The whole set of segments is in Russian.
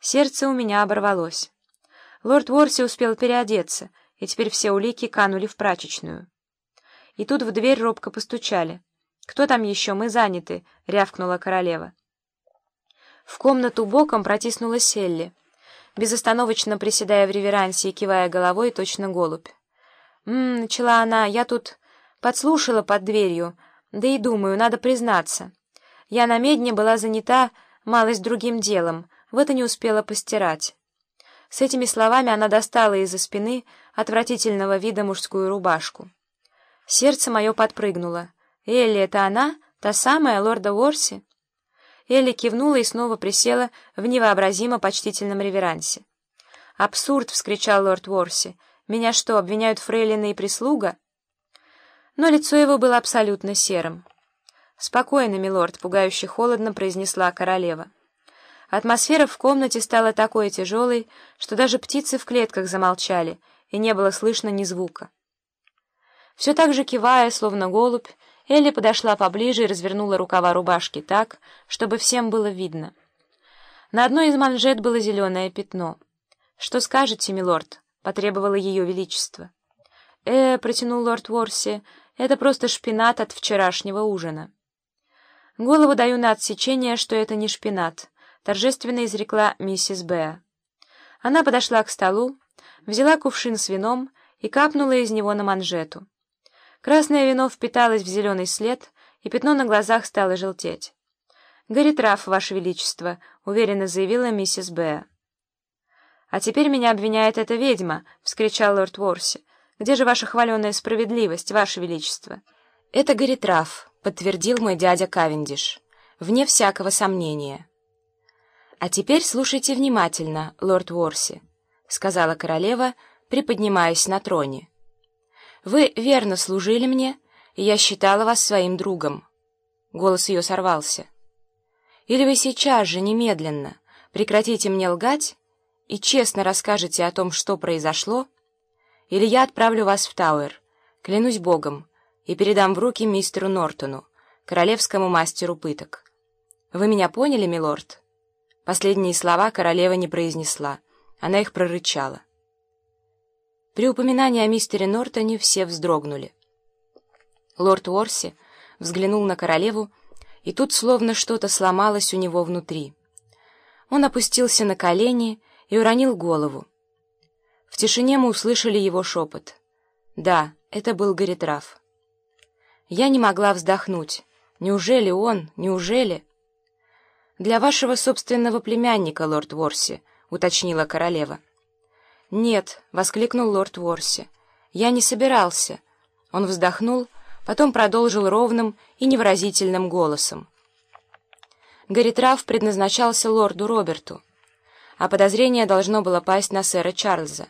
Сердце у меня оборвалось. Лорд Уорси успел переодеться, и теперь все улики канули в прачечную. И тут в дверь робко постучали. «Кто там еще? Мы заняты!» — рявкнула королева. В комнату боком протиснулась Селли, безостановочно приседая в реверансе и кивая головой, точно голубь. «М-м», начала она, — «я тут подслушала под дверью, да и думаю, надо признаться. Я на медне была занята малость другим делом, вот и не успела постирать». С этими словами она достала из-за спины отвратительного вида мужскую рубашку. Сердце мое подпрыгнуло. «Элли, это она? Та самая, лорда Уорси?» Элли кивнула и снова присела в невообразимо почтительном реверансе. «Абсурд!» — вскричал лорд Уорси. «Меня что, обвиняют фрейлины и прислуга?» Но лицо его было абсолютно серым. «Спокойно, милорд», — пугающе холодно произнесла королева. Атмосфера в комнате стала такой тяжелой, что даже птицы в клетках замолчали, и не было слышно ни звука. Все так же кивая, словно голубь, Элли подошла поближе и развернула рукава рубашки так, чтобы всем было видно. На одной из манжет было зеленое пятно. «Что скажете, милорд?» — потребовало ее величество. «Э, — протянул лорд Ворси, — это просто шпинат от вчерашнего ужина». «Голову даю на отсечение, что это не шпинат», — торжественно изрекла миссис Беа. Она подошла к столу, взяла кувшин с вином и капнула из него на манжету. Красное вино впиталось в зеленый след, и пятно на глазах стало желтеть. «Горит Раф, Ваше Величество», — уверенно заявила миссис Беа. «А теперь меня обвиняет эта ведьма», — вскричал лорд Ворси. «Где же ваша хваленая справедливость, Ваше Величество?» «Это горит Раф», — подтвердил мой дядя Кавендиш, вне всякого сомнения. «А теперь слушайте внимательно, лорд Уорси», — сказала королева, приподнимаясь на троне. «Вы верно служили мне, и я считала вас своим другом». Голос ее сорвался. «Или вы сейчас же, немедленно, прекратите мне лгать и честно расскажете о том, что произошло, или я отправлю вас в Тауэр, клянусь Богом, и передам в руки мистеру Нортону, королевскому мастеру пыток. Вы меня поняли, милорд?» Последние слова королева не произнесла, она их прорычала. При упоминании о мистере Нортоне все вздрогнули. Лорд Уорси взглянул на королеву, и тут словно что-то сломалось у него внутри. Он опустился на колени и уронил голову. В тишине мы услышали его шепот. Да, это был Горитраф. Я не могла вздохнуть. Неужели он, неужели... «Для вашего собственного племянника, лорд Ворси», — уточнила королева. «Нет», — воскликнул лорд Ворси, — «я не собирался». Он вздохнул, потом продолжил ровным и невыразительным голосом. Горитраф предназначался лорду Роберту, а подозрение должно было пасть на сэра Чарльза.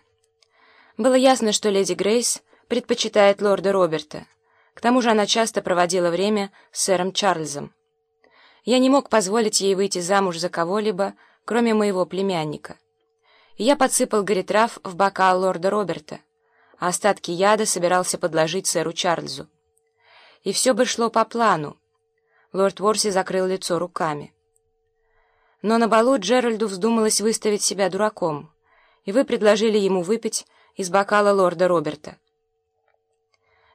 Было ясно, что леди Грейс предпочитает лорда Роберта, к тому же она часто проводила время с сэром Чарльзом. Я не мог позволить ей выйти замуж за кого-либо, кроме моего племянника. Я подсыпал горитрав в бокал лорда Роберта, а остатки яда собирался подложить сэру Чарльзу. И все бы шло по плану. Лорд Ворси закрыл лицо руками. Но на балу Джеральду вздумалось выставить себя дураком, и вы предложили ему выпить из бокала лорда Роберта.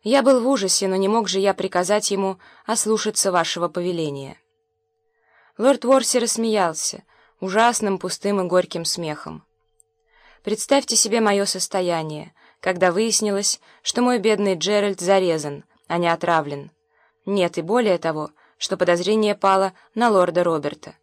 Я был в ужасе, но не мог же я приказать ему ослушаться вашего повеления». Лорд Ворси рассмеялся, ужасным, пустым и горьким смехом. Представьте себе мое состояние, когда выяснилось, что мой бедный Джеральд зарезан, а не отравлен. Нет, и более того, что подозрение пало на лорда Роберта.